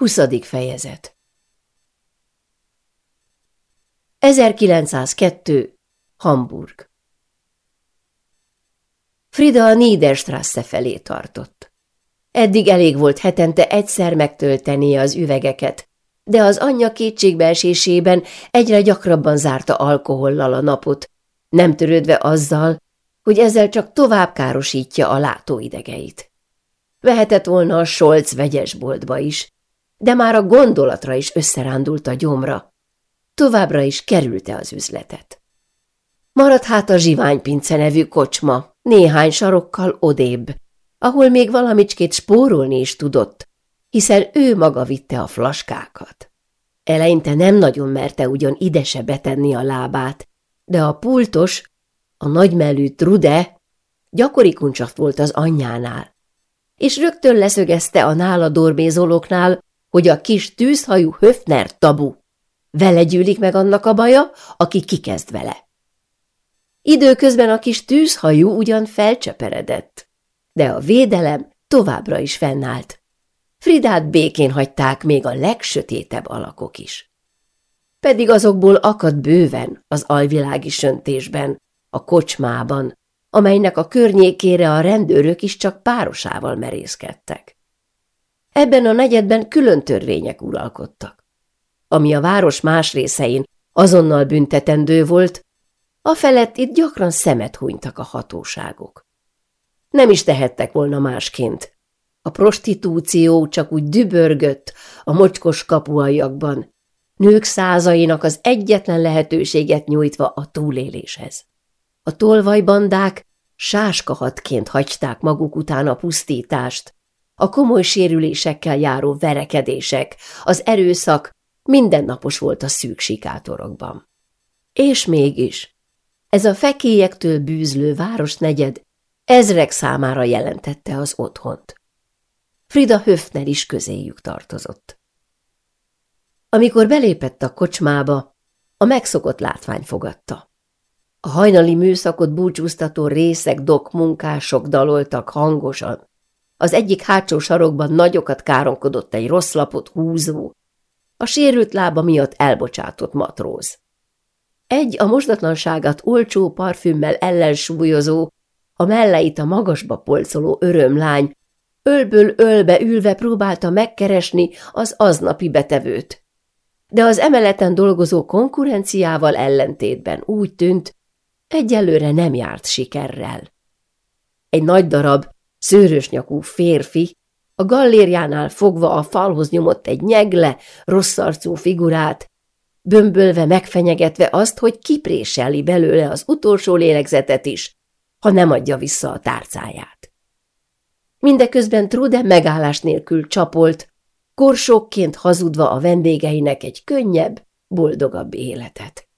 Huszadik fejezet 1902. Hamburg Frida a Niederstrasse felé tartott. Eddig elég volt hetente egyszer megtöltenie az üvegeket, de az anyja kétségbeesésében egyre gyakrabban zárta alkohollal a napot, nem törődve azzal, hogy ezzel csak tovább károsítja a látóidegeit. Vehetett volna a Scholz vegyesboltba is, de már a gondolatra is összerándult a gyomra. Továbbra is kerülte az üzletet. Maradt hát a zsiványpince nevű kocsma, néhány sarokkal odébb, ahol még valamicskét spórolni is tudott, hiszen ő maga vitte a flaskákat. Eleinte nem nagyon merte ugyan ide se betenni a lábát, de a pultos, a nagymelű Trude gyakori kuncsaf volt az anyjánál, és rögtön leszögezte a nála dormézolóknál, hogy a kis tűzhajú Höfner tabu. Vele gyűlik meg annak a baja, aki kikezd vele. Időközben a kis tűzhajú ugyan felcseperedett, de a védelem továbbra is fennállt. Fridát békén hagyták még a legsötétebb alakok is. Pedig azokból akad bőven az alvilági söntésben, a kocsmában, amelynek a környékére a rendőrök is csak párosával merészkedtek. Ebben a negyedben külön törvények uralkodtak. Ami a város más részein azonnal büntetendő volt, a felett itt gyakran szemet hunytak a hatóságok. Nem is tehettek volna másként. A prostitúció csak úgy dübörgött a mocskos kapuaiakban, nők százainak az egyetlen lehetőséget nyújtva a túléléshez. A tolvajbandák sáskahatként hagyták maguk után a pusztítást, a komoly sérülésekkel járó verekedések, az erőszak mindennapos volt a szűk sikátorokban. És mégis, ez a fekélyektől bűzlő városnegyed ezrek számára jelentette az otthont. Frida Höfner is közéjük tartozott. Amikor belépett a kocsmába, a megszokott látvány fogadta. A hajnali műszakot búcsúztató részek, dok munkások daloltak hangosan, az egyik hátsó sarokban nagyokat káronkodott egy rossz lapot húzó, a sérült lába miatt elbocsátott matróz. Egy a mosdatlanságát olcsó parfümmel ellensúlyozó, a melleit a magasba polcoló örömlány, ölből ölbe ülve próbálta megkeresni az aznapi betevőt. De az emeleten dolgozó konkurenciával ellentétben úgy tűnt, egyelőre nem járt sikerrel. Egy nagy darab, Szőrös nyakú férfi, a gallériánál fogva a falhoz nyomott egy nyegle, rosszarcú figurát, bömbölve megfenyegetve azt, hogy kipréseli belőle az utolsó lélegzetet is, ha nem adja vissza a tárcáját. Mindeközben Trude megállás nélkül csapolt, korsókként hazudva a vendégeinek egy könnyebb, boldogabb életet.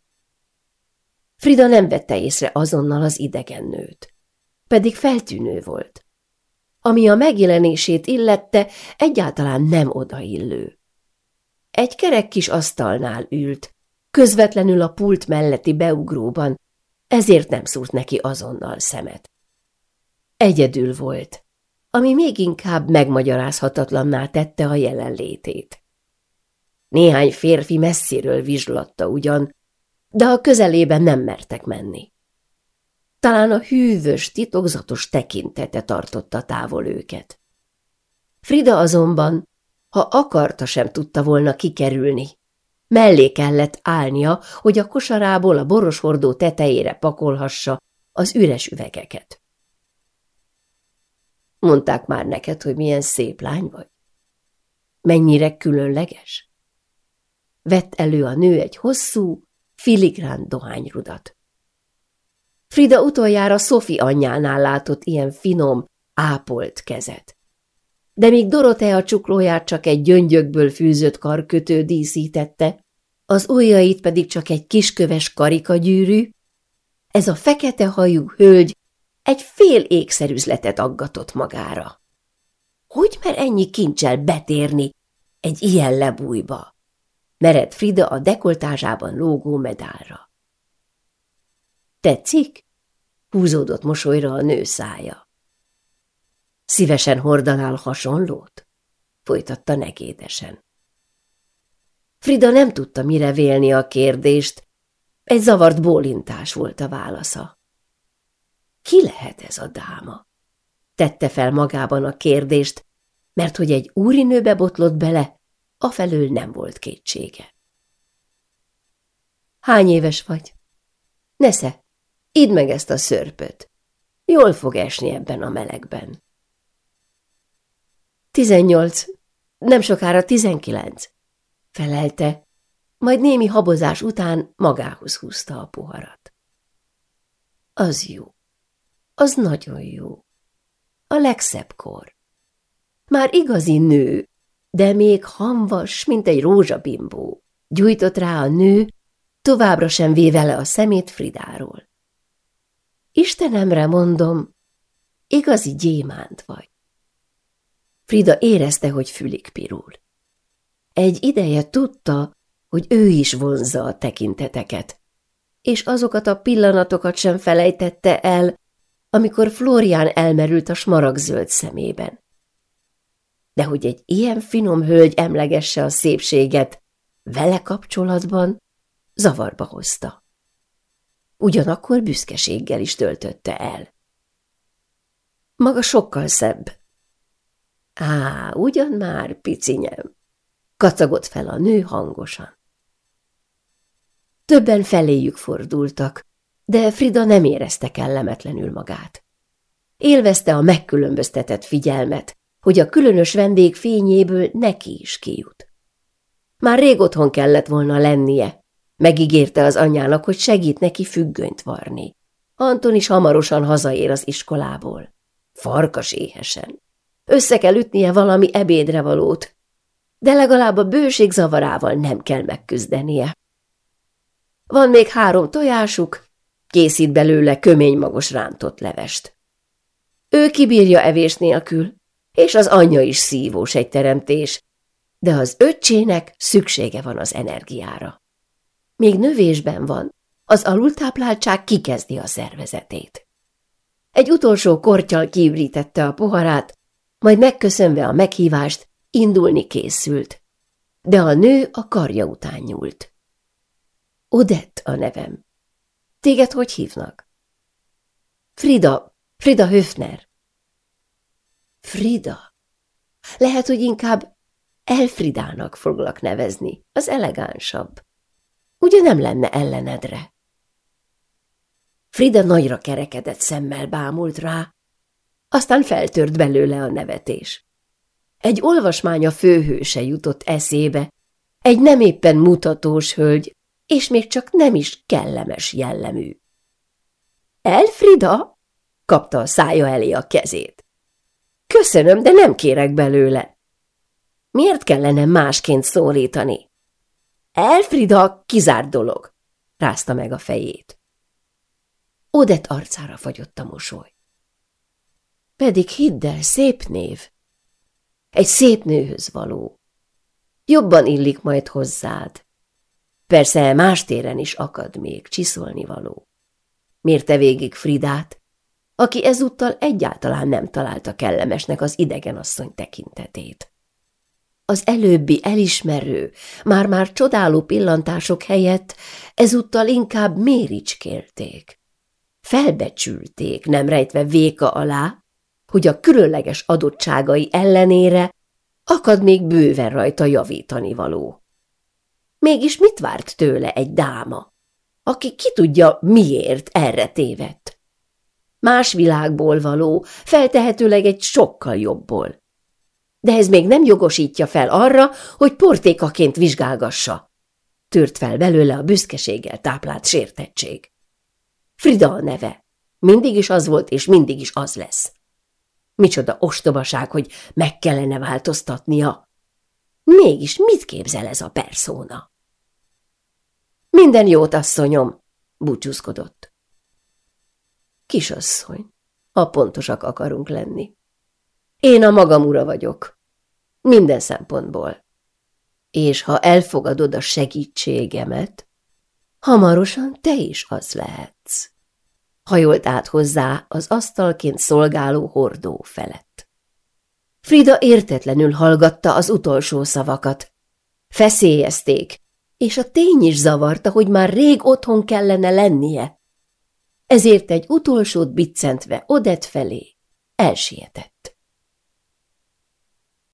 Frida nem vette észre azonnal az idegen nőt. Pedig feltűnő volt ami a megjelenését illette, egyáltalán nem odaillő. Egy kerek kis asztalnál ült, közvetlenül a pult melletti beugróban, ezért nem szúrt neki azonnal szemet. Egyedül volt, ami még inkább megmagyarázhatatlanná tette a jelenlétét. Néhány férfi messziről vizslatta ugyan, de a közelében nem mertek menni. Talán a hűvös, titokzatos tekintete tartotta távol őket. Frida azonban, ha akarta, sem tudta volna kikerülni. Mellé kellett állnia, hogy a kosarából a boroshordó tetejére pakolhassa az üres üvegeket. Mondták már neked, hogy milyen szép lány vagy? Mennyire különleges? Vett elő a nő egy hosszú, filigrán dohányrudat. Frida utoljára Szofi anyjánál látott ilyen finom, ápolt kezet. De míg Dorotea csuklóját csak egy gyöngyökből fűzött karkötő díszítette, az ujjait pedig csak egy kisköves karikagyűrű, ez a fekete hajú hölgy egy fél ékszerüzletet aggatott magára. Hogy mer ennyi kincsel betérni egy ilyen lebújba? Mered Frida a dekoltázsában lógó medálra. Tetszik? Húzódott mosolyra a nő szája. Szívesen hordanál hasonlót? Folytatta negédesen. Frida nem tudta mire vélni a kérdést, egy zavart bólintás volt a válasza. Ki lehet ez a dáma? Tette fel magában a kérdést, mert hogy egy úrinőbe botlott bele, afelől nem volt kétsége. Hány éves vagy? Nesze, idd meg ezt a szörpöt. Jól fog esni ebben a melegben. Tizennyolc, nem sokára tizenkilenc, felelte, majd némi habozás után magához húzta a poharat. Az jó, az nagyon jó. A legszebb kor. Már igazi nő, de még hamvas, mint egy rózsabimbó. Gyújtott rá a nő, továbbra sem véve le a szemét Fridáról. Istenemre mondom, igazi gyémánt vagy. Frida érezte, hogy fülig pirul. Egy ideje tudta, hogy ő is vonzza a tekinteteket, és azokat a pillanatokat sem felejtette el, amikor Florián elmerült a smaragzöld szemében. De hogy egy ilyen finom hölgy emlegesse a szépséget vele kapcsolatban, zavarba hozta. Ugyanakkor büszkeséggel is töltötte el. Maga sokkal szebb. Á, ugyan már, picinyem, kacagott fel a nő hangosan. Többen feléjük fordultak, de Frida nem érezte kellemetlenül magát. Élvezte a megkülönböztetett figyelmet, hogy a különös vendég fényéből neki is kijut. Már rég otthon kellett volna lennie, megígérte az anyjának, hogy segít neki függönyt varni. Anton is hamarosan hazaér az iskolából. Farkas éhesen. Össze kell ütnie valami ebédre valót, de legalább a bőség zavarával nem kell megküzdenie. Van még három tojásuk, készít belőle kömény magos rántott levest. Ő kibírja evés nélkül, és az anyja is szívós egy teremtés, de az öccsének szüksége van az energiára. Még növésben van, az alultápláltság kikezdi a szervezetét. Egy utolsó kortyal kiürítette a poharát, majd megköszönve a meghívást, indulni készült. De a nő a karja után nyúlt. Odett a nevem. Téged hogy hívnak? Frida, Frida Höfner. Frida. Lehet, hogy inkább Elfridának foglak nevezni, az elegánsabb. Ugye nem lenne ellenedre? Frida nagyra kerekedett szemmel bámult rá, aztán feltört belőle a nevetés. Egy olvasmánya főhőse jutott eszébe, egy nem éppen mutatós hölgy, és még csak nem is kellemes jellemű. Elfrida? kapta a szája elé a kezét. Köszönöm, de nem kérek belőle. Miért kellene másként szólítani? Elfrida kizárt dolog, rázta meg a fejét. Odett arcára fagyott a mosoly. Pedig hidd el, szép név. Egy szép nőhöz való. Jobban illik majd hozzád. Persze más téren is akad még csiszolni való. Mérte végig Fridát, aki ezúttal egyáltalán nem találta kellemesnek az idegenasszony tekintetét. Az előbbi elismerő, már-már csodáló pillantások helyett ezúttal inkább méricskélték. Felbecsülték, nem rejtve véka alá, hogy a különleges adottságai ellenére akad még bőven rajta javítani való. Mégis mit várt tőle egy dáma, aki ki tudja miért erre tévedt? Más világból való, feltehetőleg egy sokkal jobbból. De ez még nem jogosítja fel arra, hogy portékaként vizsgálgassa. Tört fel belőle a büszkeséggel táplált sértettség. Frida a neve. Mindig is az volt, és mindig is az lesz. Micsoda ostobaság, hogy meg kellene változtatnia. Mégis mit képzel ez a perszóna? Minden jót, asszonyom, búcsúzkodott. Kisasszony, ha pontosak akarunk lenni. Én a magam ura vagyok. Minden szempontból. És ha elfogadod a segítségemet, hamarosan te is az lehetsz. Hajolt át hozzá az asztalként szolgáló hordó felett. Frida értetlenül hallgatta az utolsó szavakat, Feszélyezték, és a tény is zavarta, hogy már rég otthon kellene lennie. Ezért egy utolsót biccentve Odett felé elsietett.